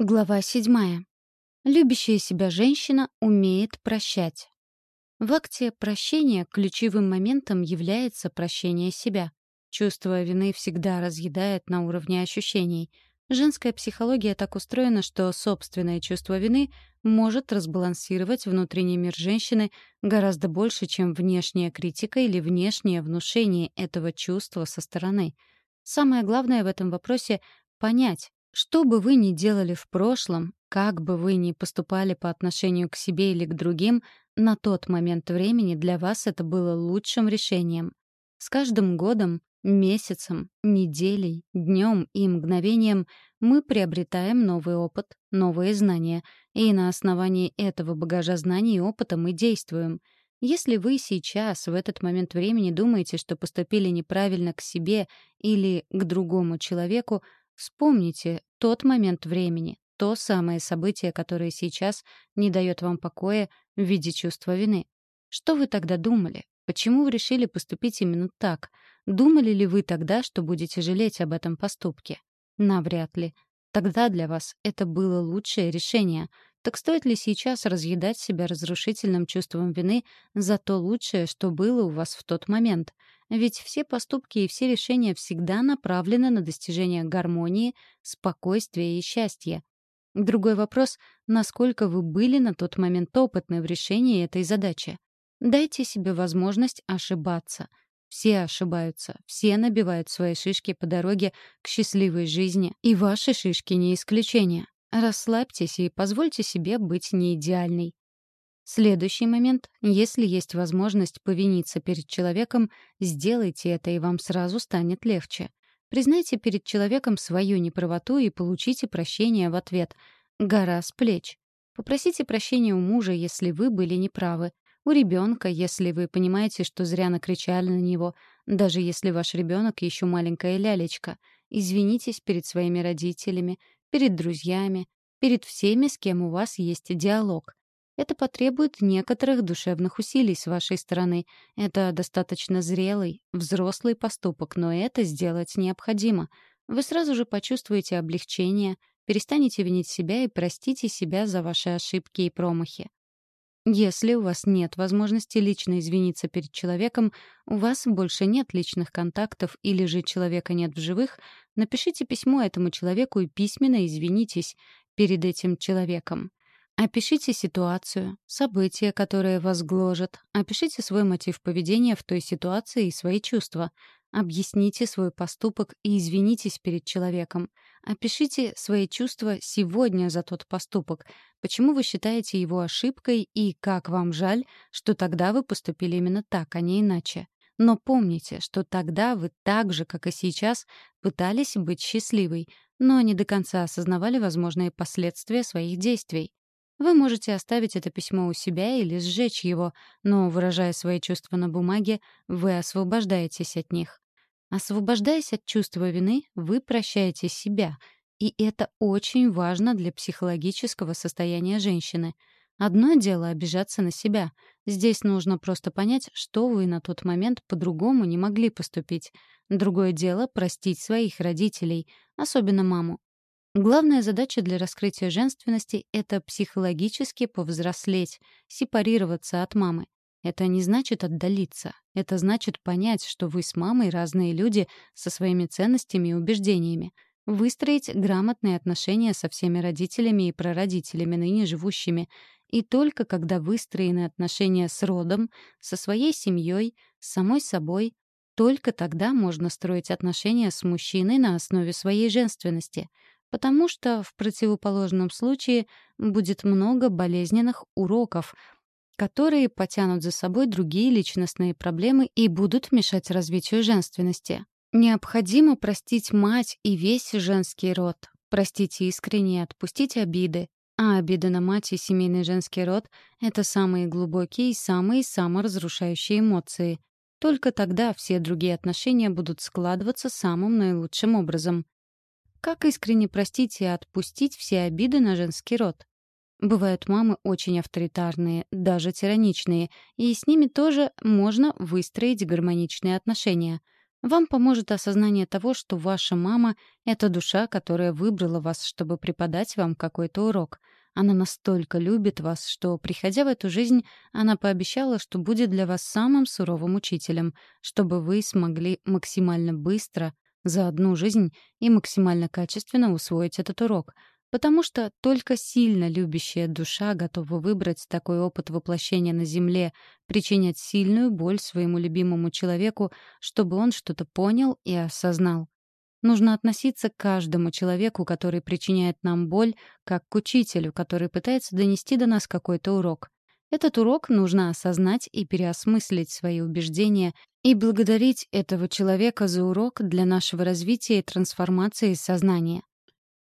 Глава седьмая. Любящая себя женщина умеет прощать. В акте прощения ключевым моментом является прощение себя. Чувство вины всегда разъедает на уровне ощущений. Женская психология так устроена, что собственное чувство вины может разбалансировать внутренний мир женщины гораздо больше, чем внешняя критика или внешнее внушение этого чувства со стороны. Самое главное в этом вопросе — понять, что бы вы ни делали в прошлом, как бы вы ни поступали по отношению к себе или к другим, на тот момент времени для вас это было лучшим решением. С каждым годом, месяцем, неделей, днем и мгновением мы приобретаем новый опыт, новые знания, и на основании этого багажа знаний и опыта мы действуем. Если вы сейчас, в этот момент времени, думаете, что поступили неправильно к себе или к другому человеку, Вспомните тот момент времени, то самое событие, которое сейчас не дает вам покоя в виде чувства вины. Что вы тогда думали? Почему вы решили поступить именно так? Думали ли вы тогда, что будете жалеть об этом поступке? Навряд ли. Тогда для вас это было лучшее решение. Так стоит ли сейчас разъедать себя разрушительным чувством вины за то лучшее, что было у вас в тот момент? Ведь все поступки и все решения всегда направлены на достижение гармонии, спокойствия и счастья. Другой вопрос — насколько вы были на тот момент опытны в решении этой задачи. Дайте себе возможность ошибаться. Все ошибаются, все набивают свои шишки по дороге к счастливой жизни, и ваши шишки не исключение. Расслабьтесь и позвольте себе быть неидеальной. Следующий момент. Если есть возможность повиниться перед человеком, сделайте это, и вам сразу станет легче. Признайте перед человеком свою неправоту и получите прощение в ответ. Гора с плеч. Попросите прощения у мужа, если вы были неправы. У ребенка, если вы понимаете, что зря накричали на него, даже если ваш ребенок еще маленькая лялечка. Извинитесь перед своими родителями, перед друзьями, перед всеми, с кем у вас есть диалог. Это потребует некоторых душевных усилий с вашей стороны. Это достаточно зрелый, взрослый поступок, но это сделать необходимо. Вы сразу же почувствуете облегчение, перестанете винить себя и простите себя за ваши ошибки и промахи. Если у вас нет возможности лично извиниться перед человеком, у вас больше нет личных контактов или же человека нет в живых, напишите письмо этому человеку и письменно извинитесь перед этим человеком. Опишите ситуацию, события, которые вас гложат. Опишите свой мотив поведения в той ситуации и свои чувства. Объясните свой поступок и извинитесь перед человеком. Опишите свои чувства сегодня за тот поступок. Почему вы считаете его ошибкой и как вам жаль, что тогда вы поступили именно так, а не иначе. Но помните, что тогда вы так же, как и сейчас, пытались быть счастливой, но не до конца осознавали возможные последствия своих действий. Вы можете оставить это письмо у себя или сжечь его, но, выражая свои чувства на бумаге, вы освобождаетесь от них. Освобождаясь от чувства вины, вы прощаете себя, и это очень важно для психологического состояния женщины. Одно дело обижаться на себя. Здесь нужно просто понять, что вы на тот момент по-другому не могли поступить. Другое дело — простить своих родителей, особенно маму. Главная задача для раскрытия женственности — это психологически повзрослеть, сепарироваться от мамы. Это не значит отдалиться. Это значит понять, что вы с мамой разные люди со своими ценностями и убеждениями. Выстроить грамотные отношения со всеми родителями и прародителями, ныне живущими. И только когда выстроены отношения с родом, со своей семьей, с самой собой, только тогда можно строить отношения с мужчиной на основе своей женственности — потому что в противоположном случае будет много болезненных уроков, которые потянут за собой другие личностные проблемы и будут мешать развитию женственности. Необходимо простить мать и весь женский род. Простите искренне, отпустите обиды. А обиды на мать и семейный женский род — это самые глубокие и самые саморазрушающие эмоции. Только тогда все другие отношения будут складываться самым наилучшим образом. Как искренне простить и отпустить все обиды на женский род? Бывают мамы очень авторитарные, даже тираничные, и с ними тоже можно выстроить гармоничные отношения. Вам поможет осознание того, что ваша мама — это душа, которая выбрала вас, чтобы преподать вам какой-то урок. Она настолько любит вас, что, приходя в эту жизнь, она пообещала, что будет для вас самым суровым учителем, чтобы вы смогли максимально быстро, за одну жизнь, и максимально качественно усвоить этот урок — Потому что только сильно любящая душа готова выбрать такой опыт воплощения на Земле, причинять сильную боль своему любимому человеку, чтобы он что-то понял и осознал. Нужно относиться к каждому человеку, который причиняет нам боль, как к учителю, который пытается донести до нас какой-то урок. Этот урок нужно осознать и переосмыслить свои убеждения и благодарить этого человека за урок для нашего развития и трансформации сознания.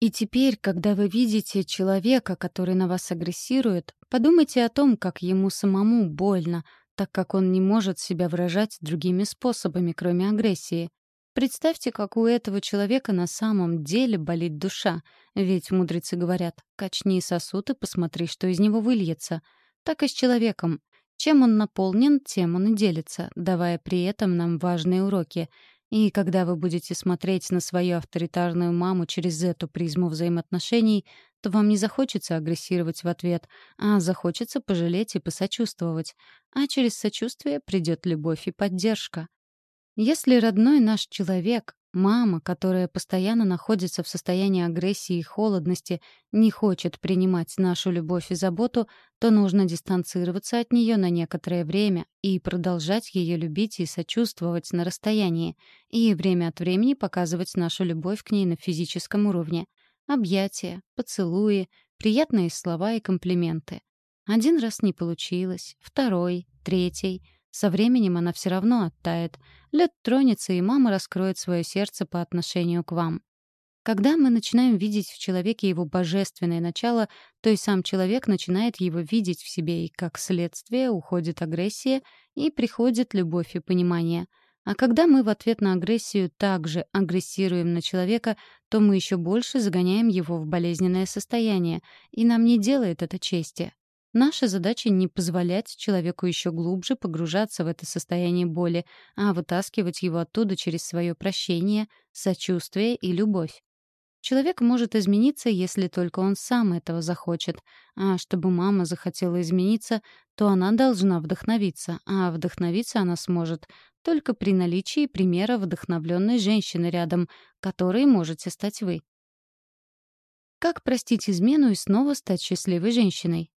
И теперь, когда вы видите человека, который на вас агрессирует, подумайте о том, как ему самому больно, так как он не может себя выражать другими способами, кроме агрессии. Представьте, как у этого человека на самом деле болит душа. Ведь мудрецы говорят «качни сосуд и посмотри, что из него выльется». Так и с человеком. Чем он наполнен, тем он и делится, давая при этом нам важные уроки — и когда вы будете смотреть на свою авторитарную маму через эту призму взаимоотношений, то вам не захочется агрессировать в ответ, а захочется пожалеть и посочувствовать. А через сочувствие придет любовь и поддержка. Если родной наш человек Мама, которая постоянно находится в состоянии агрессии и холодности, не хочет принимать нашу любовь и заботу, то нужно дистанцироваться от нее на некоторое время и продолжать ее любить и сочувствовать на расстоянии, и время от времени показывать нашу любовь к ней на физическом уровне. Объятия, поцелуи, приятные слова и комплименты. Один раз не получилось, второй, третий — со временем она все равно оттает. Лед тронется, и мама раскроет свое сердце по отношению к вам. Когда мы начинаем видеть в человеке его божественное начало, то и сам человек начинает его видеть в себе, и как следствие уходит агрессия и приходит любовь и понимание. А когда мы в ответ на агрессию также агрессируем на человека, то мы еще больше загоняем его в болезненное состояние, и нам не делает это чести. Наша задача не позволять человеку еще глубже погружаться в это состояние боли, а вытаскивать его оттуда через свое прощение, сочувствие и любовь. Человек может измениться, если только он сам этого захочет. А чтобы мама захотела измениться, то она должна вдохновиться, а вдохновиться она сможет только при наличии примера вдохновленной женщины рядом, которой можете стать вы. Как простить измену и снова стать счастливой женщиной?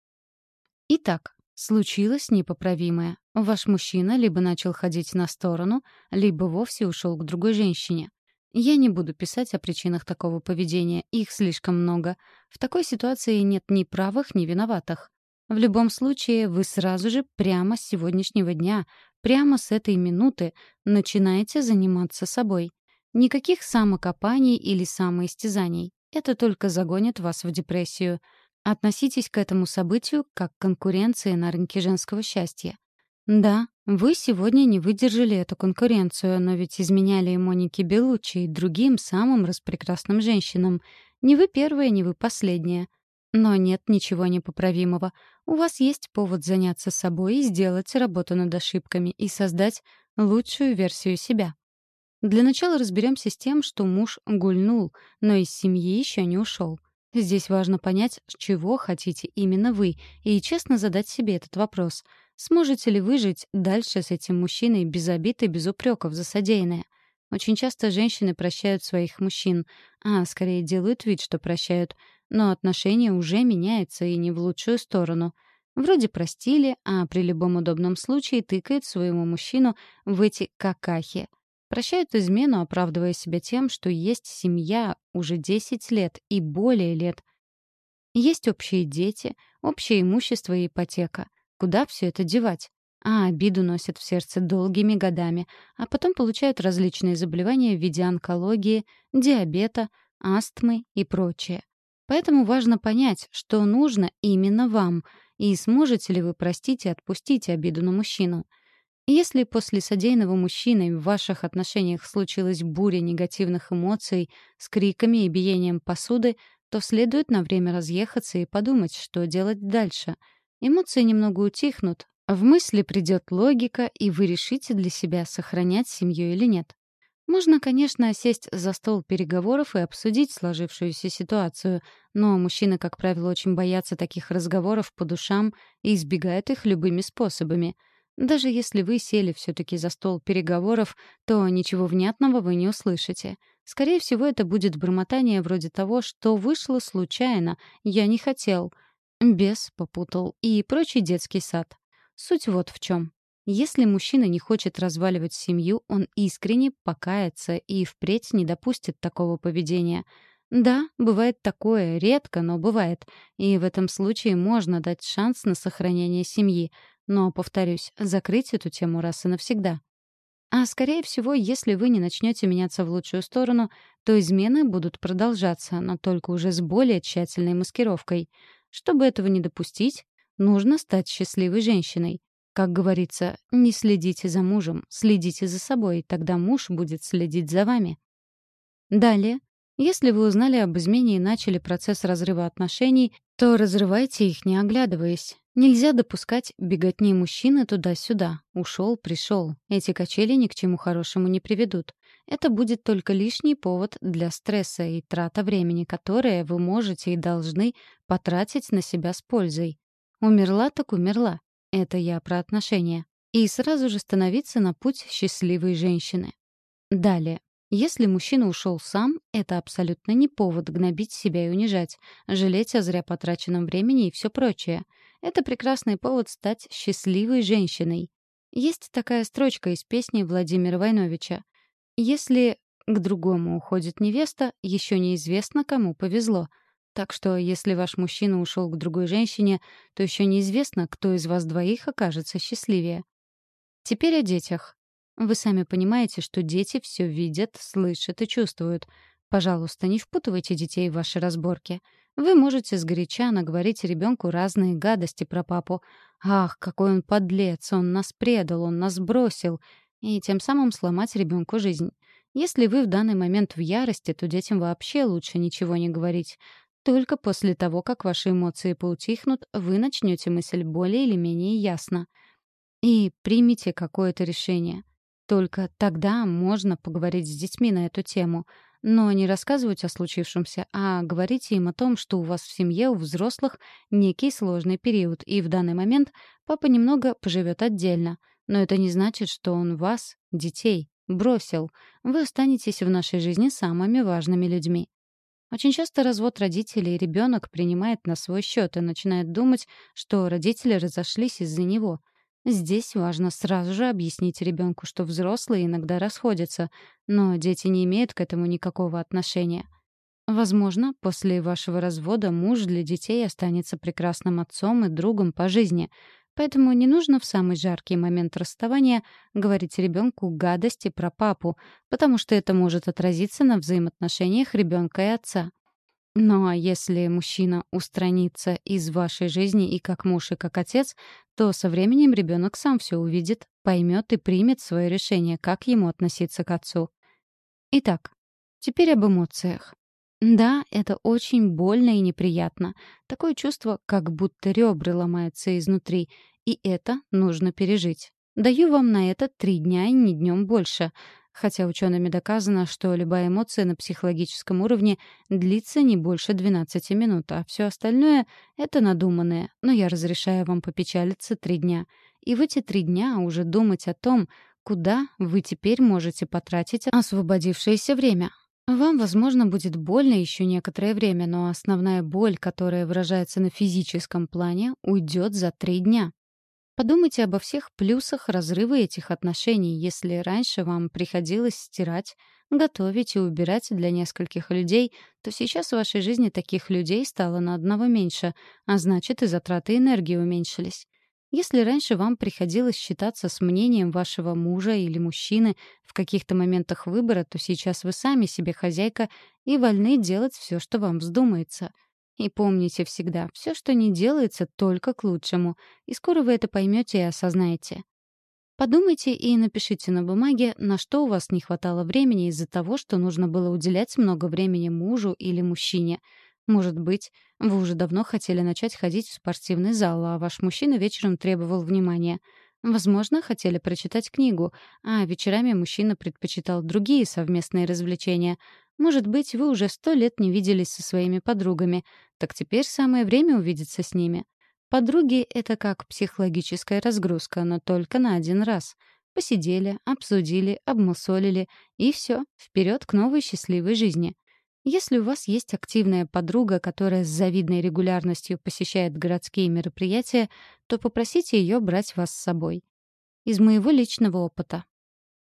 Итак, случилось непоправимое. Ваш мужчина либо начал ходить на сторону, либо вовсе ушел к другой женщине. Я не буду писать о причинах такого поведения, их слишком много. В такой ситуации нет ни правых, ни виноватых. В любом случае, вы сразу же прямо с сегодняшнего дня, прямо с этой минуты начинаете заниматься собой. Никаких самокопаний или самоистязаний. Это только загонит вас в депрессию. Относитесь к этому событию как к конкуренции на рынке женского счастья. Да, вы сегодня не выдержали эту конкуренцию, но ведь изменяли и Монике Белуччи, и другим самым распрекрасным женщинам. Не вы первая, не вы последняя. Но нет ничего непоправимого. У вас есть повод заняться собой и сделать работу над ошибками и создать лучшую версию себя. Для начала разберемся с тем, что муж гульнул, но из семьи еще не ушел. Здесь важно понять, чего хотите именно вы, и честно задать себе этот вопрос. Сможете ли вы жить дальше с этим мужчиной без обид и без упреков за содеянное? Очень часто женщины прощают своих мужчин, а скорее делают вид, что прощают, но отношения уже меняются и не в лучшую сторону. Вроде простили, а при любом удобном случае тыкает своему мужчину в эти какахи — Прощают измену, оправдывая себя тем, что есть семья уже 10 лет и более лет. Есть общие дети, общее имущество и ипотека. Куда все это девать? А обиду носят в сердце долгими годами, а потом получают различные заболевания в виде онкологии, диабета, астмы и прочее. Поэтому важно понять, что нужно именно вам, и сможете ли вы простить и отпустить обиду на мужчину — если после содеянного мужчиной в ваших отношениях случилась буря негативных эмоций с криками и биением посуды, то следует на время разъехаться и подумать, что делать дальше. Эмоции немного утихнут, в мысли придет логика, и вы решите для себя, сохранять семью или нет. Можно, конечно, сесть за стол переговоров и обсудить сложившуюся ситуацию, но мужчины, как правило, очень боятся таких разговоров по душам и избегают их любыми способами. Даже если вы сели все-таки за стол переговоров, то ничего внятного вы не услышите. Скорее всего, это будет бормотание вроде того, что вышло случайно, я не хотел, бес попутал и прочий детский сад. Суть вот в чем. Если мужчина не хочет разваливать семью, он искренне покается и впредь не допустит такого поведения. Да, бывает такое, редко, но бывает. И в этом случае можно дать шанс на сохранение семьи. Но, повторюсь, закрыть эту тему раз и навсегда. А скорее всего, если вы не начнете меняться в лучшую сторону, то измены будут продолжаться, но только уже с более тщательной маскировкой. Чтобы этого не допустить, нужно стать счастливой женщиной. Как говорится, не следите за мужем, следите за собой, тогда муж будет следить за вами. Далее, если вы узнали об измене и начали процесс разрыва отношений, то разрывайте их, не оглядываясь. Нельзя допускать беготни мужчины туда-сюда. Ушел, пришел. Эти качели ни к чему хорошему не приведут. Это будет только лишний повод для стресса и трата времени, которое вы можете и должны потратить на себя с пользой. Умерла так умерла. Это я про отношения. И сразу же становиться на путь счастливой женщины. Далее. Если мужчина ушел сам, это абсолютно не повод гнобить себя и унижать, жалеть о зря потраченном времени и все прочее. Это прекрасный повод стать счастливой женщиной. Есть такая строчка из песни Владимира Войновича. «Если к другому уходит невеста, еще неизвестно, кому повезло», так что, если ваш мужчина ушел к другой женщине, то еще неизвестно, кто из вас двоих окажется счастливее. Теперь о детях. Вы сами понимаете, что дети все видят, слышат и чувствуют. Пожалуйста, не впутывайте детей в ваши разборки. Вы можете сгоряча наговорить ребенку разные гадости про папу. «Ах, какой он подлец! Он нас предал, он нас бросил!» И тем самым сломать ребенку жизнь. Если вы в данный момент в ярости, то детям вообще лучше ничего не говорить. Только после того, как ваши эмоции поутихнут, вы начнете мысль более или менее ясно. И примите какое-то решение. Только тогда можно поговорить с детьми на эту тему. Но не рассказывать о случившемся, а говорите им о том, что у вас в семье, у взрослых, некий сложный период, и в данный момент папа немного поживет отдельно. Но это не значит, что он вас, детей, бросил. Вы останетесь в нашей жизни самыми важными людьми. Очень часто развод родителей ребенок принимает на свой счет и начинает думать, что родители разошлись из-за него. Здесь важно сразу же объяснить ребенку, что взрослые иногда расходятся, но дети не имеют к этому никакого отношения. Возможно, после вашего развода муж для детей останется прекрасным отцом и другом по жизни — Поэтому не нужно в самый жаркий момент расставания говорить ребенку гадости про папу, потому что это может отразиться на взаимоотношениях ребенка и отца. Ну а если мужчина устранится из вашей жизни и как муж, и как отец, то со временем ребенок сам все увидит, поймет и примет свое решение, как ему относиться к отцу. Итак, теперь об эмоциях. Да, это очень больно и неприятно. Такое чувство, как будто ребра ломаются изнутри. И это нужно пережить. Даю вам на это три дня и не днем больше. Хотя учеными доказано, что любая эмоция на психологическом уровне длится не больше 12 минут, а все остальное — это надуманное. Но я разрешаю вам попечалиться три дня. И в эти три дня уже думать о том, куда вы теперь можете потратить освободившееся время. Вам, возможно, будет больно еще некоторое время, но основная боль, которая выражается на физическом плане, уйдет за три дня. Подумайте обо всех плюсах разрыва этих отношений, если раньше вам приходилось стирать, готовить и убирать для нескольких людей, то сейчас в вашей жизни таких людей стало на одного меньше, а значит и затраты энергии уменьшились. Если раньше вам приходилось считаться с мнением вашего мужа или мужчины в каких-то моментах выбора, то сейчас вы сами себе хозяйка и вольны делать все, что вам вздумается. И помните всегда, все, что не делается, только к лучшему, и скоро вы это поймете и осознаете. Подумайте и напишите на бумаге, на что у вас не хватало времени из-за того, что нужно было уделять много времени мужу или мужчине — может быть, вы уже давно хотели начать ходить в спортивный зал, а ваш мужчина вечером требовал внимания. Возможно, хотели прочитать книгу, а вечерами мужчина предпочитал другие совместные развлечения. Может быть, вы уже сто лет не виделись со своими подругами, так теперь самое время увидеться с ними. Подруги — это как психологическая разгрузка, но только на один раз. Посидели, обсудили, обмусолили, и все, вперед к новой счастливой жизни. Если у вас есть активная подруга, которая с завидной регулярностью посещает городские мероприятия, то попросите ее брать вас с собой. Из моего личного опыта.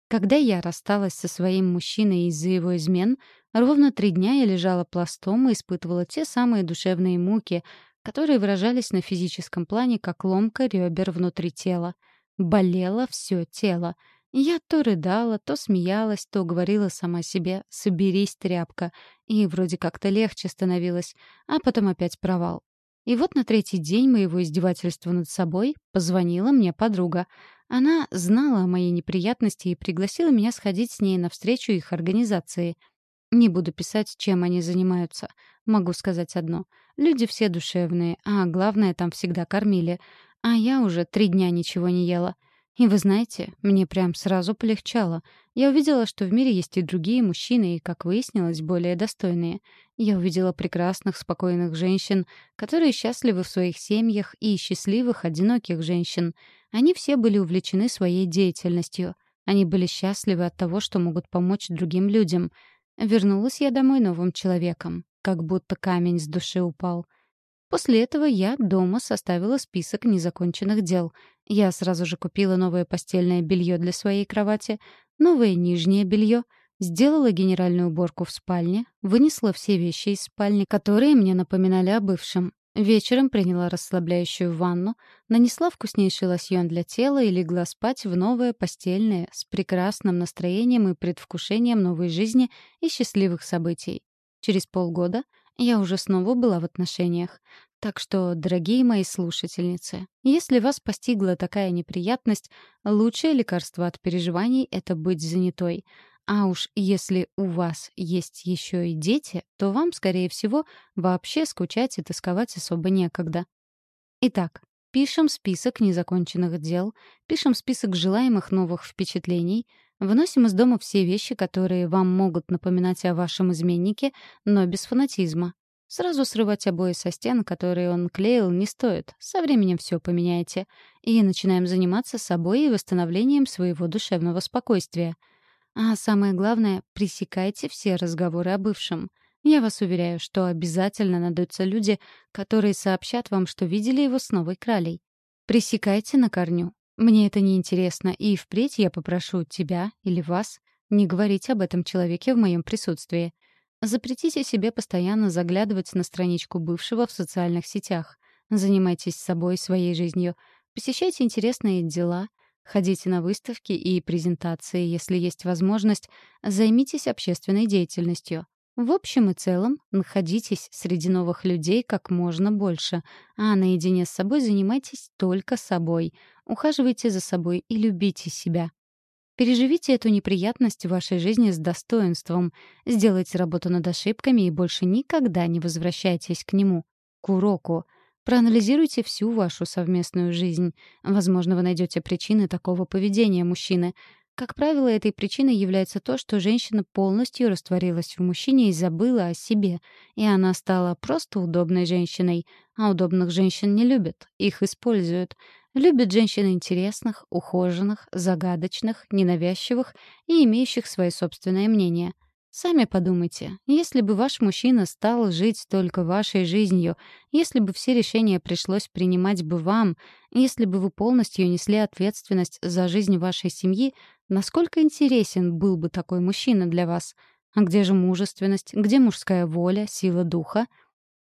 Когда я рассталась со своим мужчиной из-за его измен, ровно три дня я лежала пластом и испытывала те самые душевные муки, которые выражались на физическом плане как ломка ребер внутри тела. Болело все тело. Я то рыдала, то смеялась, то говорила сама себе «соберись, тряпка», и вроде как-то легче становилось, а потом опять провал. И вот на третий день моего издевательства над собой позвонила мне подруга. Она знала о моей неприятности и пригласила меня сходить с ней навстречу их организации. Не буду писать, чем они занимаются. Могу сказать одно. Люди все душевные, а главное, там всегда кормили. А я уже три дня ничего не ела. И вы знаете, мне прям сразу полегчало. Я увидела, что в мире есть и другие мужчины, и, как выяснилось, более достойные. Я увидела прекрасных, спокойных женщин, которые счастливы в своих семьях, и счастливых, одиноких женщин. Они все были увлечены своей деятельностью. Они были счастливы от того, что могут помочь другим людям. Вернулась я домой новым человеком как будто камень с души упал. После этого я дома составила список незаконченных дел. Я сразу же купила новое постельное белье для своей кровати, новое нижнее белье, сделала генеральную уборку в спальне, вынесла все вещи из спальни, которые мне напоминали о бывшем. Вечером приняла расслабляющую ванну, нанесла вкуснейший лосьон для тела и легла спать в новое постельное с прекрасным настроением и предвкушением новой жизни и счастливых событий. Через полгода я уже снова была в отношениях. Так что, дорогие мои слушательницы, если вас постигла такая неприятность, лучшее лекарство от переживаний — это быть занятой. А уж если у вас есть еще и дети, то вам, скорее всего, вообще скучать и тосковать особо некогда. Итак, пишем список незаконченных дел, пишем список желаемых новых впечатлений — Выносим из дома все вещи, которые вам могут напоминать о вашем изменнике, но без фанатизма. Сразу срывать обои со стен, которые он клеил, не стоит. Со временем все поменяете. И начинаем заниматься собой и восстановлением своего душевного спокойствия. А самое главное, пресекайте все разговоры о бывшем. Я вас уверяю, что обязательно найдутся люди, которые сообщат вам, что видели его с новой кралей. Пресекайте на корню. Мне это не интересно, и впредь я попрошу тебя или вас не говорить об этом человеке в моем присутствии. Запретите себе постоянно заглядывать на страничку бывшего в социальных сетях. Занимайтесь собой, своей жизнью. Посещайте интересные дела, ходите на выставки и презентации, если есть возможность, займитесь общественной деятельностью. В общем и целом, находитесь среди новых людей как можно больше, а наедине с собой занимайтесь только собой. Ухаживайте за собой и любите себя. Переживите эту неприятность в вашей жизни с достоинством. Сделайте работу над ошибками и больше никогда не возвращайтесь к нему, к уроку. Проанализируйте всю вашу совместную жизнь. Возможно, вы найдете причины такого поведения мужчины. Как правило, этой причиной является то, что женщина полностью растворилась в мужчине и забыла о себе, и она стала просто удобной женщиной. А удобных женщин не любят, их используют. Любят женщин интересных, ухоженных, загадочных, ненавязчивых и имеющих свое собственное мнение — Сами подумайте, если бы ваш мужчина стал жить только вашей жизнью, если бы все решения пришлось принимать бы вам, если бы вы полностью несли ответственность за жизнь вашей семьи, насколько интересен был бы такой мужчина для вас? А где же мужественность, где мужская воля, сила духа?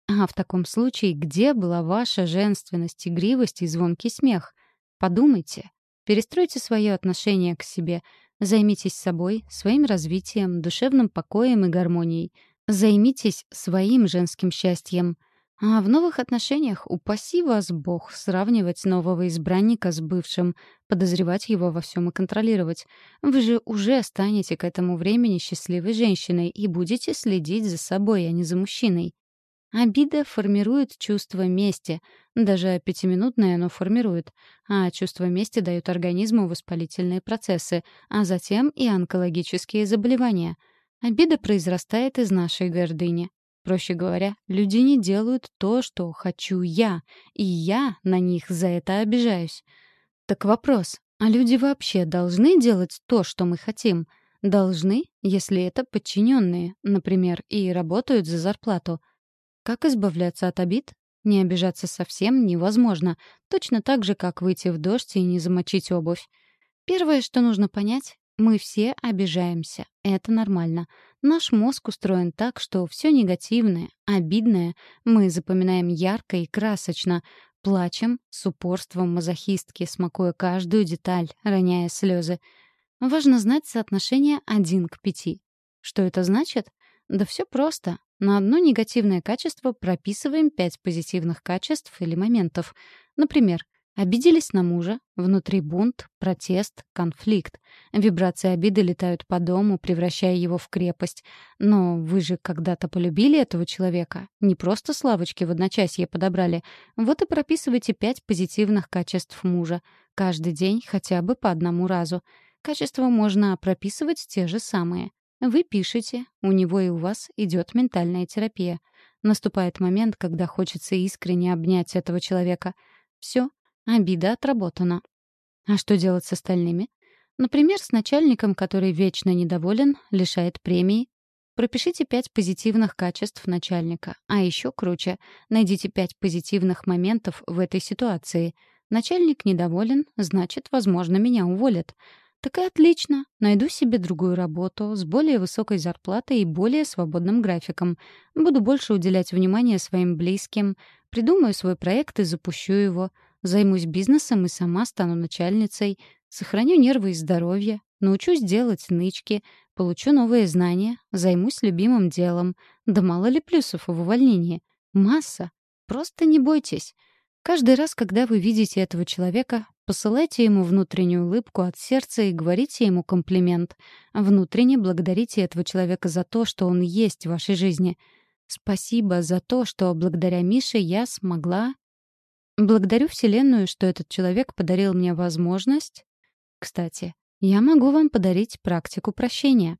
А в таком случае, где была ваша женственность, игривость и звонкий смех? Подумайте. Перестройте свое отношение к себе — Займитесь собой, своим развитием, душевным покоем и гармонией. Займитесь своим женским счастьем. А в новых отношениях упаси вас Бог сравнивать нового избранника с бывшим, подозревать его во всем и контролировать. Вы же уже станете к этому времени счастливой женщиной и будете следить за собой, а не за мужчиной. Обида формирует чувство мести. Даже пятиминутное оно формирует. А чувство мести дают организму воспалительные процессы, а затем и онкологические заболевания. Обида произрастает из нашей гордыни. Проще говоря, люди не делают то, что хочу я, и я на них за это обижаюсь. Так вопрос, а люди вообще должны делать то, что мы хотим? Должны, если это подчиненные, например, и работают за зарплату. Как избавляться от обид? Не обижаться совсем невозможно, точно так же, как выйти в дождь и не замочить обувь. Первое, что нужно понять, мы все обижаемся. Это нормально. Наш мозг устроен так, что все негативное, обидное мы запоминаем ярко и красочно, плачем с упорством мазохистки, смакуя каждую деталь, роняя слезы. Важно знать соотношение 1 к 5. Что это значит? Да все просто. На одно негативное качество прописываем 5 позитивных качеств или моментов. Например, Обиделись на мужа, внутри бунт, протест, конфликт. Вибрации обиды летают по дому, превращая его в крепость. Но вы же когда-то полюбили этого человека. Не просто славочки в одночасье подобрали. Вот и прописывайте пять позитивных качеств мужа. Каждый день хотя бы по одному разу. Качества можно прописывать те же самые. Вы пишете, у него и у вас идет ментальная терапия. Наступает момент, когда хочется искренне обнять этого человека. Все, Обида отработана. А что делать с остальными? Например, с начальником, который вечно недоволен, лишает премии. Пропишите пять позитивных качеств начальника. А еще круче, найдите пять позитивных моментов в этой ситуации. Начальник недоволен, значит, возможно, меня уволят. Так и отлично. Найду себе другую работу с более высокой зарплатой и более свободным графиком. Буду больше уделять внимание своим близким, придумаю свой проект и запущу его. Займусь бизнесом и сама стану начальницей. Сохраню нервы и здоровье. Научусь делать нычки. Получу новые знания. Займусь любимым делом. Да мало ли плюсов в увольнении. Масса. Просто не бойтесь. Каждый раз, когда вы видите этого человека, посылайте ему внутреннюю улыбку от сердца и говорите ему комплимент. Внутренне благодарите этого человека за то, что он есть в вашей жизни. Спасибо за то, что благодаря Мише я смогла Благодарю Вселенную, что этот человек подарил мне возможность... Кстати, я могу вам подарить практику прощения.